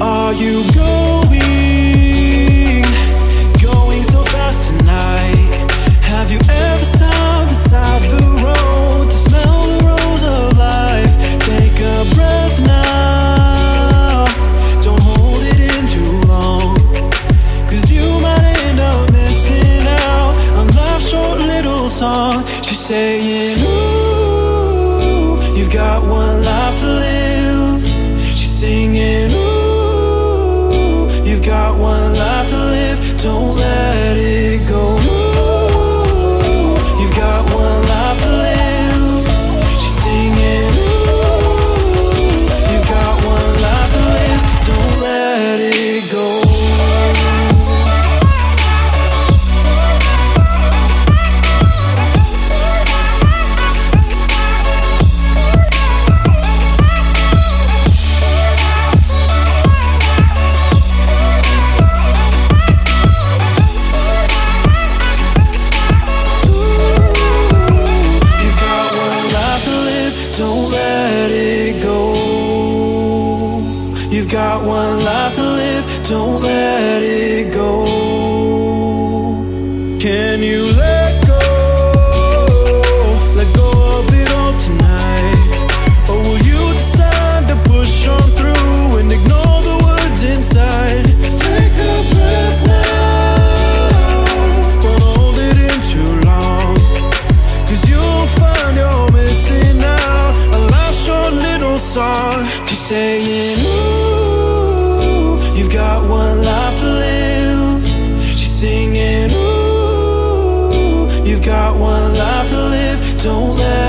are you going? Going so fast tonight. Have you ever stopped beside the road to smell the rose of life? Take a breath now. Don't hold it in too long. Cause you might end up missing out on life's short little song. She's saying, Ooh, you've got one life to Don't got one life to live, don't let it go. Can you one life to live. She's singing, Ooh, you've got one life to live. Don't let